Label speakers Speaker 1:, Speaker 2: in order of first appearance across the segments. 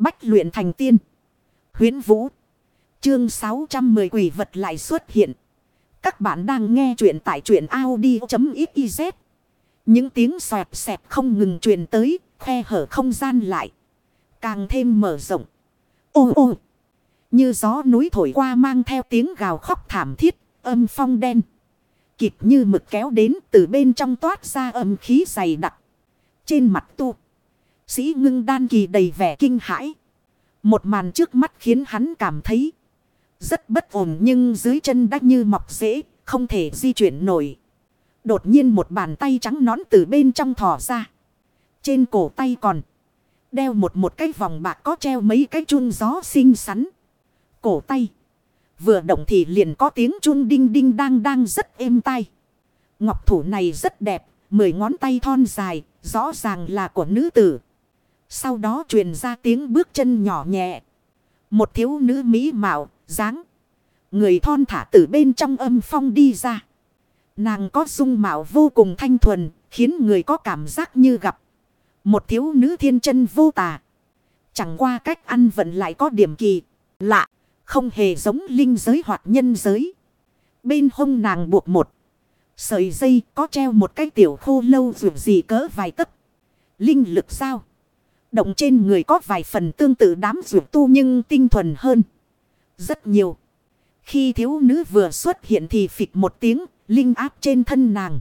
Speaker 1: Bách luyện thành tiên. Huyến Vũ. Chương 610 quỷ vật lại xuất hiện. Các bạn đang nghe truyện tại truyện Audi.xyz. Những tiếng xoẹt xẹt không ngừng truyền tới, khe hở không gian lại. Càng thêm mở rộng. Ô ô! Như gió núi thổi qua mang theo tiếng gào khóc thảm thiết, âm phong đen. Kịp như mực kéo đến từ bên trong toát ra âm khí dày đặc. Trên mặt tu. Sĩ ngưng đan kỳ đầy vẻ kinh hãi. Một màn trước mắt khiến hắn cảm thấy rất bất ổn nhưng dưới chân đã như mọc rễ, không thể di chuyển nổi. Đột nhiên một bàn tay trắng nón từ bên trong thò ra. Trên cổ tay còn đeo một một cái vòng bạc có treo mấy cái chun gió xinh xắn. Cổ tay vừa động thì liền có tiếng chun đinh đinh đang đang rất êm tai. Ngọc thủ này rất đẹp, mười ngón tay thon dài, rõ ràng là của nữ tử. Sau đó truyền ra tiếng bước chân nhỏ nhẹ. Một thiếu nữ mỹ mạo, dáng. Người thon thả từ bên trong âm phong đi ra. Nàng có dung mạo vô cùng thanh thuần, khiến người có cảm giác như gặp. Một thiếu nữ thiên chân vô tà. Chẳng qua cách ăn vận lại có điểm kỳ, lạ, không hề giống linh giới hoặc nhân giới. Bên hông nàng buộc một sợi dây có treo một cái tiểu khô lâu dù gì cỡ vài tấc. Linh lực sao? Động trên người có vài phần tương tự đám rượu tu nhưng tinh thuần hơn. Rất nhiều. Khi thiếu nữ vừa xuất hiện thì phịch một tiếng, linh áp trên thân nàng.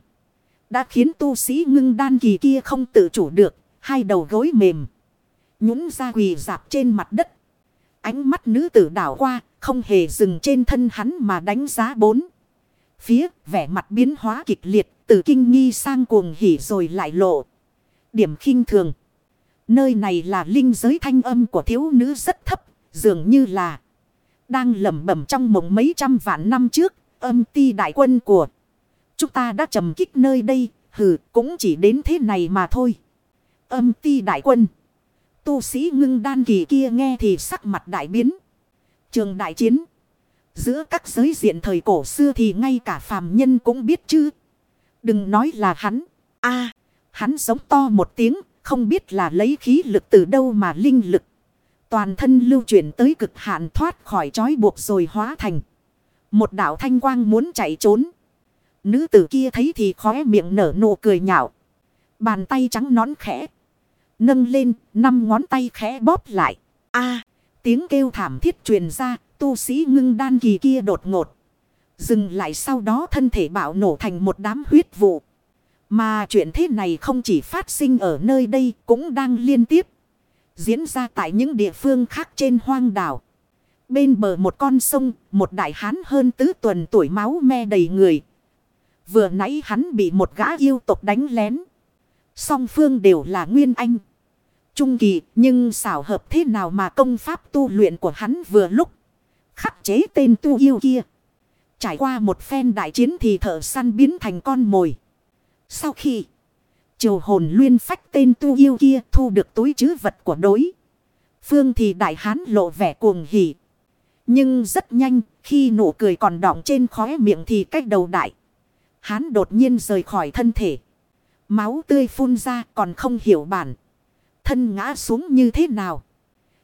Speaker 1: Đã khiến tu sĩ ngưng đan kỳ kia không tự chủ được, hai đầu gối mềm. Nhũng ra quỳ dạp trên mặt đất. Ánh mắt nữ tử đảo qua, không hề dừng trên thân hắn mà đánh giá bốn. Phía, vẻ mặt biến hóa kịch liệt, từ kinh nghi sang cuồng hỉ rồi lại lộ. Điểm khinh thường. Nơi này là linh giới thanh âm của thiếu nữ rất thấp, dường như là đang lẩm bẩm trong mộng mấy trăm vạn năm trước, âm ti đại quân của chúng ta đã trầm kích nơi đây, hừ, cũng chỉ đến thế này mà thôi. Âm ti đại quân. Tu sĩ ngưng đan kỳ kia nghe thì sắc mặt đại biến. Trường đại chiến. Giữa các giới diện thời cổ xưa thì ngay cả phàm nhân cũng biết chứ. Đừng nói là hắn. a hắn sống to một tiếng không biết là lấy khí lực từ đâu mà linh lực. Toàn thân lưu chuyển tới cực hạn thoát khỏi trói buộc rồi hóa thành. Một đạo thanh quang muốn chạy trốn. Nữ tử kia thấy thì khóe miệng nở nụ cười nhạo. Bàn tay trắng nón khẽ. Nâng lên, năm ngón tay khẽ bóp lại. a tiếng kêu thảm thiết truyền ra, tu sĩ ngưng đan kỳ kia đột ngột. Dừng lại sau đó thân thể bạo nổ thành một đám huyết vụ. Mà chuyện thế này không chỉ phát sinh ở nơi đây cũng đang liên tiếp diễn ra tại những địa phương khác trên hoang đảo. Bên bờ một con sông, một đại hán hơn tứ tuần tuổi máu me đầy người. Vừa nãy hắn bị một gã yêu tộc đánh lén. Song phương đều là nguyên anh. Trung kỳ, nhưng xảo hợp thế nào mà công pháp tu luyện của hắn vừa lúc khắc chế tên tu yêu kia. Trải qua một phen đại chiến thì thợ săn biến thành con mồi. Sau khi, triều hồn luyên phách tên tu yêu kia thu được túi chứ vật của đối. Phương thì đại hán lộ vẻ cuồng hỉ. Nhưng rất nhanh, khi nụ cười còn đọng trên khóe miệng thì cách đầu đại. Hán đột nhiên rời khỏi thân thể. Máu tươi phun ra, còn không hiểu bản. Thân ngã xuống như thế nào.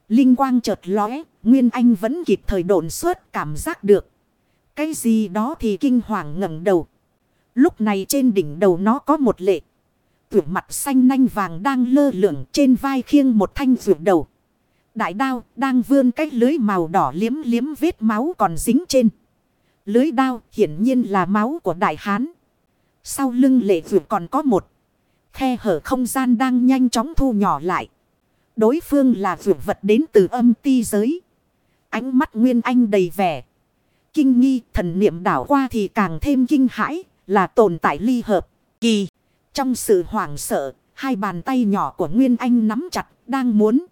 Speaker 1: Linh quang chợt lóe. Nguyên Anh vẫn kịp thời độn suốt cảm giác được. Cái gì đó thì kinh hoàng ngẩng đầu. Lúc này trên đỉnh đầu nó có một lệ. Tuyệt mặt xanh nanh vàng đang lơ lửng trên vai khiêng một thanh rượu đầu. Đại đao đang vươn cái lưới màu đỏ liếm liếm vết máu còn dính trên. Lưới đao hiển nhiên là máu của đại hán. Sau lưng lệ rượu còn có một. Khe hở không gian đang nhanh chóng thu nhỏ lại. Đối phương là rượu vật đến từ âm ti giới. Ánh mắt Nguyên Anh đầy vẻ. Kinh nghi thần niệm đảo qua thì càng thêm kinh hãi là tồn tại ly hợp. Kỳ. Trong sự hoảng sợ, hai bàn tay nhỏ của Nguyên Anh nắm chặt, đang muốn.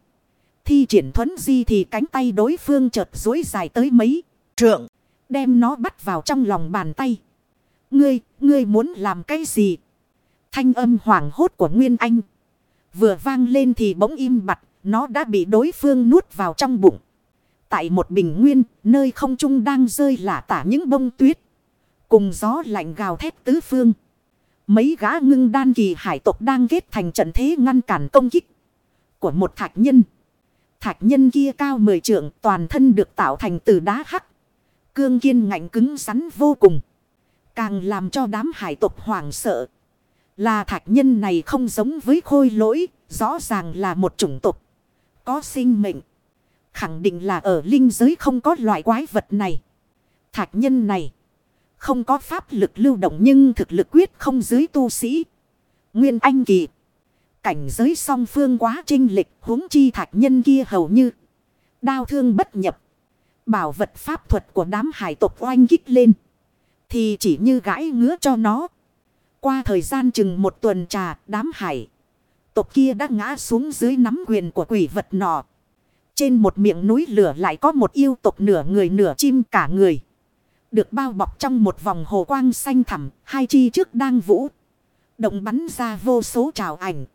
Speaker 1: Thi triển thuấn di thì cánh tay đối phương chợt dối dài tới mấy trượng. Đem nó bắt vào trong lòng bàn tay. Ngươi, ngươi muốn làm cái gì? Thanh âm hoảng hốt của Nguyên Anh. Vừa vang lên thì bỗng im bặt, nó đã bị đối phương nuốt vào trong bụng. Tại một bình nguyên, nơi không trung đang rơi lả tả những bông tuyết. Cùng gió lạnh gào thét tứ phương. Mấy gã ngưng đan kỳ hải tộc đang kết thành trận thế ngăn cản công kích của một thạch nhân. Thạch nhân kia cao mười trượng, toàn thân được tạo thành từ đá hắc. Cương kiên ngạnh cứng rắn vô cùng. Càng làm cho đám hải tộc hoảng sợ. Là thạch nhân này không giống với khôi lỗi. Rõ ràng là một chủng tộc. Có sinh mệnh. Khẳng định là ở linh giới không có loại quái vật này. Thạch nhân này. Không có pháp lực lưu động nhưng thực lực quyết không dưới tu sĩ. Nguyên Anh Kỳ. Cảnh giới song phương quá trinh lịch huống chi thạch nhân kia hầu như. Đao thương bất nhập. Bảo vật pháp thuật của đám hải tộc oanh kích lên. Thì chỉ như gãi ngứa cho nó. Qua thời gian chừng một tuần trà, đám hải. Tộc kia đã ngã xuống dưới nắm quyền của quỷ vật nọ. Trên một miệng núi lửa lại có một yêu tộc nửa người nửa chim cả người. Được bao bọc trong một vòng hồ quang xanh thẳm, hai chi trước đang vũ. Động bắn ra vô số trào ảnh.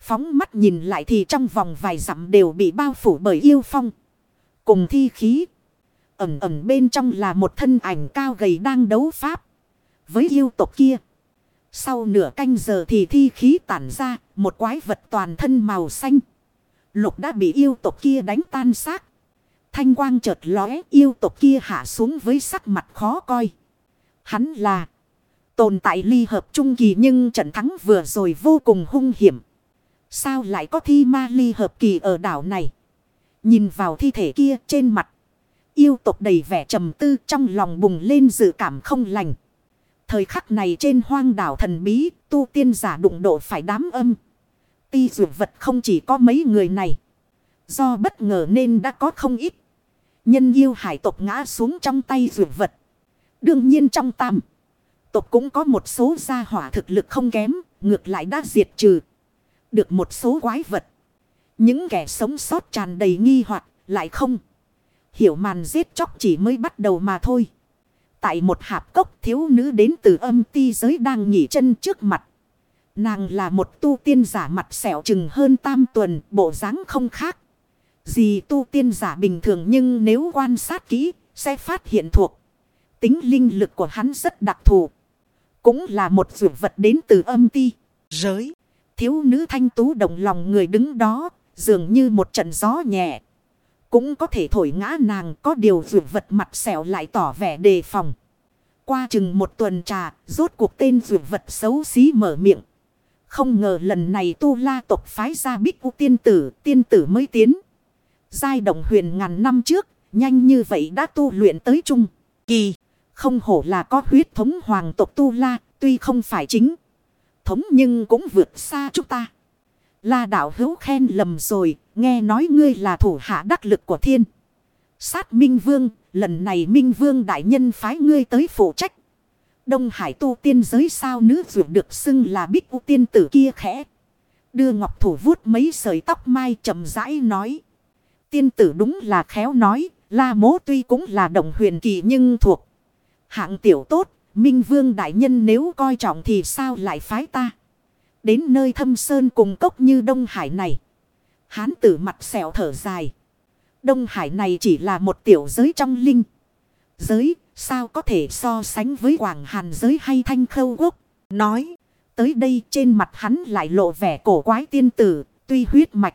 Speaker 1: Phóng mắt nhìn lại thì trong vòng vài dặm đều bị bao phủ bởi yêu phong. Cùng thi khí. Ẩm ẩm bên trong là một thân ảnh cao gầy đang đấu pháp. Với yêu tộc kia. Sau nửa canh giờ thì thi khí tản ra. Một quái vật toàn thân màu xanh. Lục đã bị yêu tộc kia đánh tan xác. Thanh quang chợt lóe yêu tộc kia hạ xuống với sắc mặt khó coi. Hắn là tồn tại ly hợp trung kỳ nhưng trận thắng vừa rồi vô cùng hung hiểm. Sao lại có thi ma ly hợp kỳ ở đảo này? Nhìn vào thi thể kia trên mặt. Yêu tộc đầy vẻ trầm tư trong lòng bùng lên dự cảm không lành. Thời khắc này trên hoang đảo thần bí, tu tiên giả đụng độ phải đám âm. Ti dụ vật không chỉ có mấy người này. Do bất ngờ nên đã có không ít. Nhân yêu hải tộc ngã xuống trong tay rượu vật. Đương nhiên trong tam. Tộc cũng có một số gia hỏa thực lực không kém. Ngược lại đã diệt trừ. Được một số quái vật. Những kẻ sống sót tràn đầy nghi hoặc lại không. Hiểu màn giết chóc chỉ mới bắt đầu mà thôi. Tại một hạp cốc thiếu nữ đến từ âm ti giới đang nghỉ chân trước mặt. Nàng là một tu tiên giả mặt sẹo chừng hơn tam tuần, bộ dáng không khác. Gì tu tiên giả bình thường nhưng nếu quan sát kỹ, sẽ phát hiện thuộc. Tính linh lực của hắn rất đặc thù. Cũng là một dụ vật đến từ âm ti, giới. Thiếu nữ thanh tú động lòng người đứng đó, dường như một trận gió nhẹ. Cũng có thể thổi ngã nàng có điều dụ vật mặt sẹo lại tỏ vẻ đề phòng. Qua chừng một tuần trà, rốt cuộc tên dụ vật xấu xí mở miệng. Không ngờ lần này tu la tộc phái ra bích u tiên tử, tiên tử mới tiến. Giai động huyền ngàn năm trước, nhanh như vậy đã tu luyện tới trung. Kỳ, không hổ là có huyết thống hoàng tộc tu la, tuy không phải chính. Thống nhưng cũng vượt xa chúng ta. La đạo hữu khen lầm rồi, nghe nói ngươi là thủ hạ đắc lực của thiên. Sát Minh Vương, lần này Minh Vương đại nhân phái ngươi tới phụ trách. Đông Hải tu tiên giới sao nữ dù được xưng là bích u tiên tử kia khẽ. Đưa ngọc thủ vuốt mấy sợi tóc mai chậm rãi nói. Tiên tử đúng là khéo nói, la mố tuy cũng là đồng huyền kỳ nhưng thuộc. Hạng tiểu tốt, Minh Vương đại nhân nếu coi trọng thì sao lại phái ta. Đến nơi thâm sơn cùng cốc như Đông Hải này. Hán tử mặt sẹo thở dài. Đông Hải này chỉ là một tiểu giới trong linh. Giới sao có thể so sánh với Quảng Hàn giới hay Thanh Khâu Quốc. Nói tới đây trên mặt hắn lại lộ vẻ cổ quái tiên tử. Tuy huyết mạch.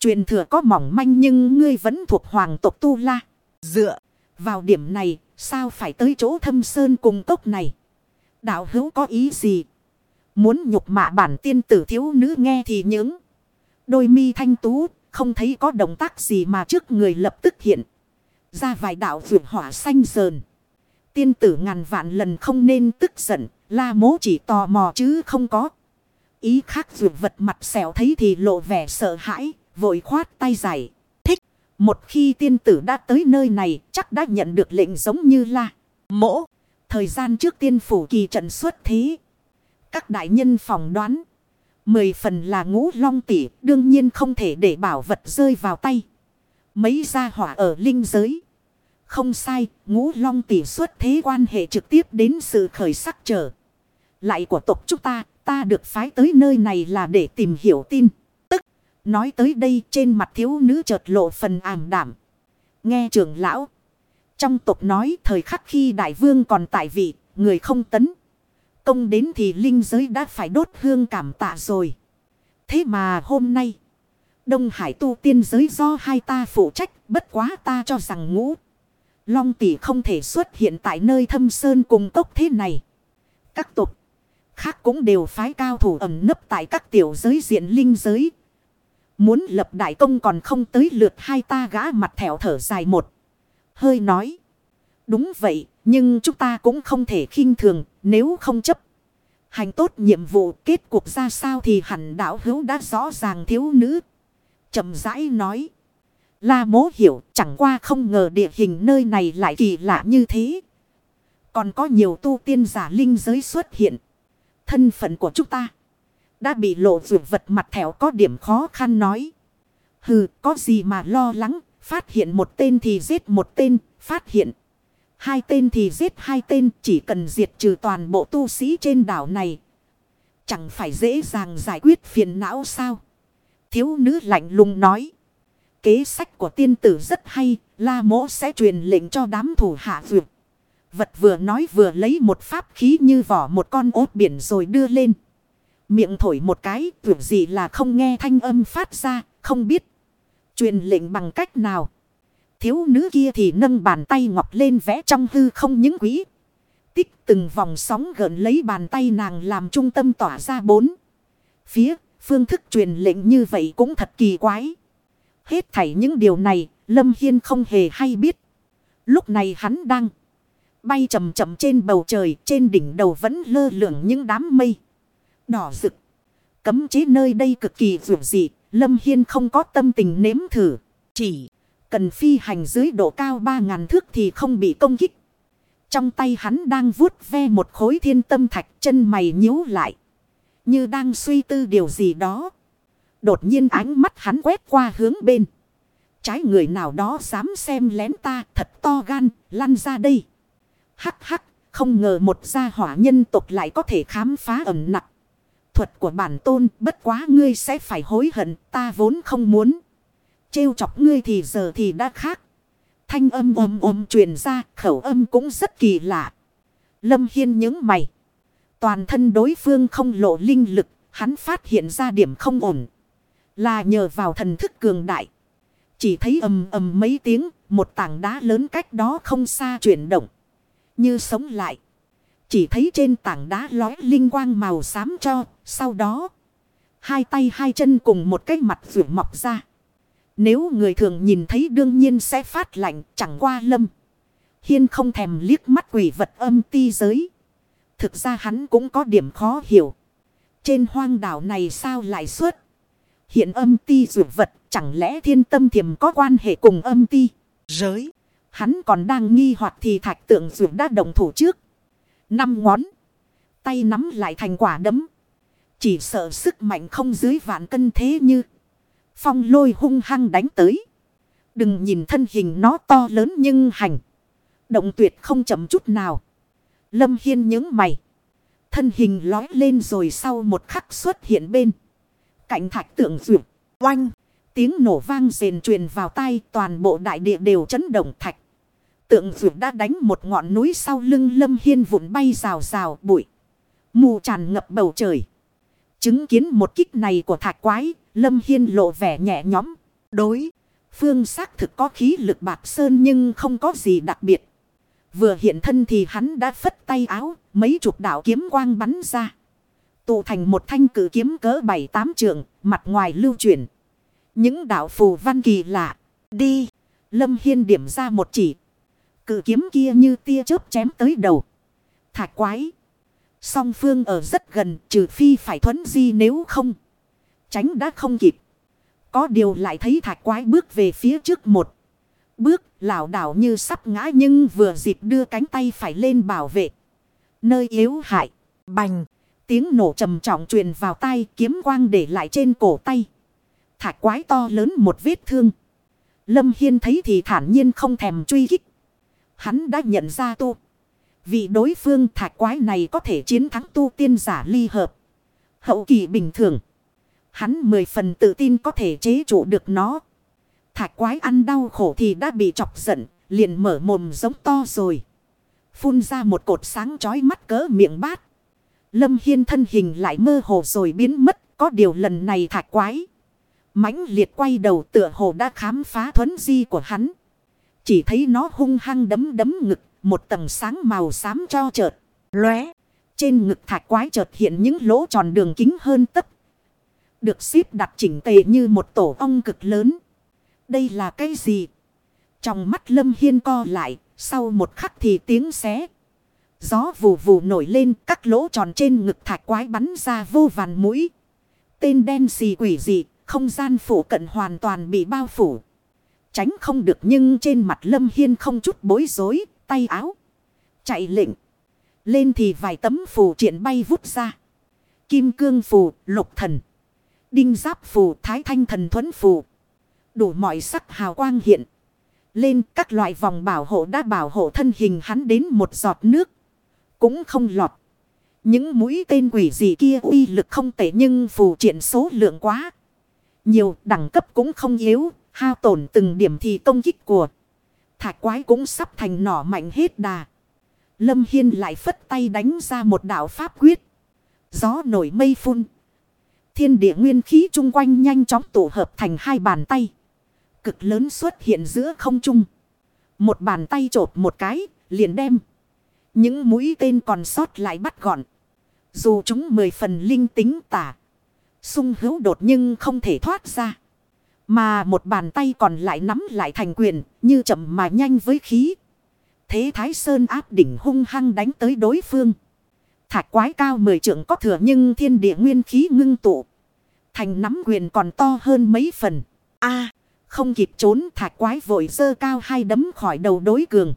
Speaker 1: Truyền thừa có mỏng manh nhưng ngươi vẫn thuộc hoàng tộc Tu La. Dựa vào điểm này sao phải tới chỗ thâm sơn cùng tốc này. Đạo hữu có ý gì? Muốn nhục mạ bản tiên tử thiếu nữ nghe thì những. Đôi mi thanh tú, không thấy có động tác gì mà trước người lập tức hiện. Ra vài đạo vượt hỏa xanh sờn. Tiên tử ngàn vạn lần không nên tức giận, la mố chỉ tò mò chứ không có. Ý khác vượt vật mặt xẻo thấy thì lộ vẻ sợ hãi, vội khoát tay giải. Thích, một khi tiên tử đã tới nơi này chắc đã nhận được lệnh giống như là Mỗ, thời gian trước tiên phủ kỳ trận xuất thế. Các đại nhân phỏng đoán. Mười phần là ngũ long tỷ đương nhiên không thể để bảo vật rơi vào tay. Mấy gia hỏa ở linh giới. Không sai, ngũ long tỷ xuất thế quan hệ trực tiếp đến sự khởi sắc trở. Lại của tộc chúng ta, ta được phái tới nơi này là để tìm hiểu tin. Nói tới đây trên mặt thiếu nữ chợt lộ phần ảm đảm. Nghe trưởng lão. Trong tộc nói thời khắc khi đại vương còn tại vị, người không tấn công đến thì linh giới đã phải đốt hương cảm tạ rồi. Thế mà hôm nay, Đông Hải tu tiên giới do hai ta phụ trách, bất quá ta cho rằng ngũ. Long tỷ không thể xuất hiện tại nơi thâm sơn cùng cốc thế này. Các tục khác cũng đều phái cao thủ ẩm nấp tại các tiểu giới diện linh giới. Muốn lập đại công còn không tới lượt hai ta gã mặt thẻo thở dài một. Hơi nói. Đúng vậy, nhưng chúng ta cũng không thể khinh thường nếu không chấp. Hành tốt nhiệm vụ kết cuộc ra sao thì hẳn đạo hữu đã rõ ràng thiếu nữ. chậm rãi nói. La mố hiểu chẳng qua không ngờ địa hình nơi này lại kỳ lạ như thế. Còn có nhiều tu tiên giả linh giới xuất hiện. Thân phận của chúng ta đã bị lộ rượu vật mặt thẻo có điểm khó khăn nói. Hừ, có gì mà lo lắng, phát hiện một tên thì giết một tên, phát hiện. Hai tên thì giết hai tên, chỉ cần diệt trừ toàn bộ tu sĩ trên đảo này. Chẳng phải dễ dàng giải quyết phiền não sao? Thiếu nữ lạnh lùng nói. Kế sách của tiên tử rất hay, la mỗ sẽ truyền lệnh cho đám thủ hạ vượt. Vật vừa nói vừa lấy một pháp khí như vỏ một con ốt biển rồi đưa lên. Miệng thổi một cái, tưởng gì là không nghe thanh âm phát ra, không biết. Truyền lệnh bằng cách nào. Thiếu nữ kia thì nâng bàn tay ngọc lên vẽ trong hư không những quý. Tích từng vòng sóng gần lấy bàn tay nàng làm trung tâm tỏa ra bốn. Phía, phương thức truyền lệnh như vậy cũng thật kỳ quái. Hết thảy những điều này, Lâm Hiên không hề hay biết. Lúc này hắn đang bay chậm chậm trên bầu trời, trên đỉnh đầu vẫn lơ lửng những đám mây đỏ rực. Cấm chế nơi đây cực kỳ vượt dị, Lâm Hiên không có tâm tình nếm thử. Chỉ cần phi hành dưới độ cao 3.000 thước thì không bị công kích. Trong tay hắn đang vuốt ve một khối thiên tâm thạch chân mày nhíu lại. Như đang suy tư điều gì đó. Đột nhiên ánh mắt hắn quét qua hướng bên. Trái người nào đó dám xem lén ta thật to gan, lăn ra đây. Hắc hắc, không ngờ một gia hỏa nhân tộc lại có thể khám phá ẩn nặng thuật của bản tôn, bất quá ngươi sẽ phải hối hận, ta vốn không muốn. Trêu chọc ngươi thì giờ thì đã khác. Thanh âm ôm ôm truyền ra, khẩu âm cũng rất kỳ lạ. Lâm Hiên nhớ mày. Toàn thân đối phương không lộ linh lực. Hắn phát hiện ra điểm không ổn. Là nhờ vào thần thức cường đại. Chỉ thấy ầm ầm mấy tiếng. Một tảng đá lớn cách đó không xa chuyển động. Như sống lại. Chỉ thấy trên tảng đá lói linh quang màu xám cho. Sau đó. Hai tay hai chân cùng một cái mặt vượt mọc ra. Nếu người thường nhìn thấy đương nhiên sẽ phát lạnh, chẳng qua lâm. Hiên không thèm liếc mắt quỷ vật âm ti giới. Thực ra hắn cũng có điểm khó hiểu. Trên hoang đảo này sao lại xuất. Hiện âm ti dụ vật, chẳng lẽ thiên tâm thiềm có quan hệ cùng âm ti. Giới. Hắn còn đang nghi hoặc thì thạch tượng dụ đã đồng thủ trước. Năm ngón. Tay nắm lại thành quả đấm. Chỉ sợ sức mạnh không dưới vạn cân thế như. Phong lôi hung hăng đánh tới. Đừng nhìn thân hình nó to lớn nhưng hành. Động tuyệt không chậm chút nào. Lâm Hiên nhớ mày. Thân hình lói lên rồi sau một khắc xuất hiện bên. Cạnh thạch tượng duyệt. Oanh. Tiếng nổ vang rền truyền vào tai toàn bộ đại địa đều chấn động thạch. Tượng duyệt đã đánh một ngọn núi sau lưng Lâm Hiên vụn bay rào rào bụi. Mù tràn ngập bầu trời. Chứng kiến một kích này của thạch quái, Lâm Hiên lộ vẻ nhẹ nhõm. Đối, phương xác thực có khí lực bạc sơn nhưng không có gì đặc biệt. Vừa hiện thân thì hắn đã phất tay áo, mấy chục đạo kiếm quang bắn ra. Tụ thành một thanh cử kiếm cỡ bảy tám trượng, mặt ngoài lưu chuyển. Những đạo phù văn kỳ lạ. Đi! Lâm Hiên điểm ra một chỉ. Cự kiếm kia như tia chớp chém tới đầu. Thạch quái! Song phương ở rất gần, trừ phi phải thuấn di nếu không. Tránh đã không kịp. Có điều lại thấy thạch quái bước về phía trước một. Bước lảo đảo như sắp ngã nhưng vừa dịp đưa cánh tay phải lên bảo vệ. Nơi yếu hại. Bành. Tiếng nổ trầm trọng truyền vào tay kiếm quang để lại trên cổ tay. Thạch quái to lớn một vết thương. Lâm Hiên thấy thì thản nhiên không thèm truy kích. Hắn đã nhận ra tu. Vì đối phương thạch quái này có thể chiến thắng tu tiên giả ly hợp. Hậu kỳ bình thường. Hắn mười phần tự tin có thể chế trụ được nó. Thạch quái ăn đau khổ thì đã bị chọc giận. Liền mở mồm giống to rồi. Phun ra một cột sáng chói mắt cỡ miệng bát. Lâm Hiên thân hình lại mơ hồ rồi biến mất. Có điều lần này thạch quái. mãnh liệt quay đầu tựa hồ đã khám phá thuấn di của hắn. Chỉ thấy nó hung hăng đấm đấm ngực, một tầng sáng màu xám cho chợt, lóe. Trên ngực thạch quái chợt hiện những lỗ tròn đường kính hơn tấc. Được xếp đặt chỉnh tề như một tổ ong cực lớn. Đây là cái gì? Trong mắt Lâm Hiên co lại, sau một khắc thì tiếng xé. Gió vù vù nổi lên, các lỗ tròn trên ngực thạch quái bắn ra vô vàn mũi. Tên đen xì quỷ dị, không gian phủ cận hoàn toàn bị bao phủ. Tránh không được nhưng trên mặt Lâm Hiên không chút bối rối, tay áo. Chạy lệnh. Lên thì vài tấm phù triển bay vút ra. Kim cương phù, lục thần. Đinh giáp phù, thái thanh thần thuẫn phù. Đủ mọi sắc hào quang hiện. Lên các loại vòng bảo hộ đã bảo hộ thân hình hắn đến một giọt nước. Cũng không lọt. Những mũi tên quỷ gì kia uy lực không tệ nhưng phù triển số lượng quá. Nhiều đẳng cấp cũng không yếu. Hao tổn từng điểm thì công kích của. Thạch quái cũng sắp thành nỏ mạnh hết đà. Lâm Hiên lại phất tay đánh ra một đạo pháp quyết. Gió nổi mây phun. Thiên địa nguyên khí chung quanh nhanh chóng tụ hợp thành hai bàn tay. Cực lớn xuất hiện giữa không trung. Một bàn tay trột một cái, liền đem. Những mũi tên còn sót lại bắt gọn. Dù chúng mười phần linh tính tả. Sung hữu đột nhưng không thể thoát ra. Mà một bàn tay còn lại nắm lại thành quyền, như chậm mà nhanh với khí. Thế Thái Sơn áp đỉnh hung hăng đánh tới đối phương. Thạch quái cao mười trượng có thừa nhưng thiên địa nguyên khí ngưng tụ. Thành nắm quyền còn to hơn mấy phần. a không kịp trốn thạch quái vội dơ cao hai đấm khỏi đầu đối cường.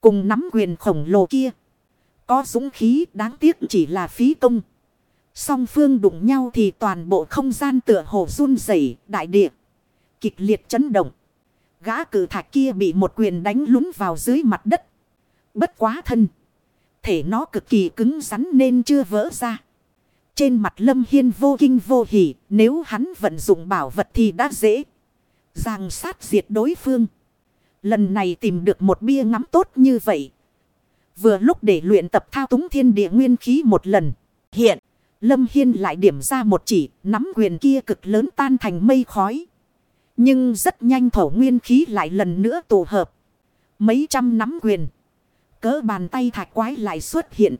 Speaker 1: Cùng nắm quyền khổng lồ kia. Có dũng khí đáng tiếc chỉ là phí công. Song phương đụng nhau thì toàn bộ không gian tựa hồ run rẩy đại địa. Kịch liệt chấn động. Gã cử thạch kia bị một quyền đánh lún vào dưới mặt đất. Bất quá thân. Thể nó cực kỳ cứng rắn nên chưa vỡ ra. Trên mặt lâm hiên vô kinh vô hỉ. Nếu hắn vận dụng bảo vật thì đã dễ. Giàng sát diệt đối phương. Lần này tìm được một bia ngắm tốt như vậy. Vừa lúc để luyện tập thao túng thiên địa nguyên khí một lần. Hiện, Lâm Hiên lại điểm ra một chỉ, nắm quyền kia cực lớn tan thành mây khói. Nhưng rất nhanh thổ nguyên khí lại lần nữa tụ hợp. Mấy trăm nắm quyền. Cỡ bàn tay thạch quái lại xuất hiện.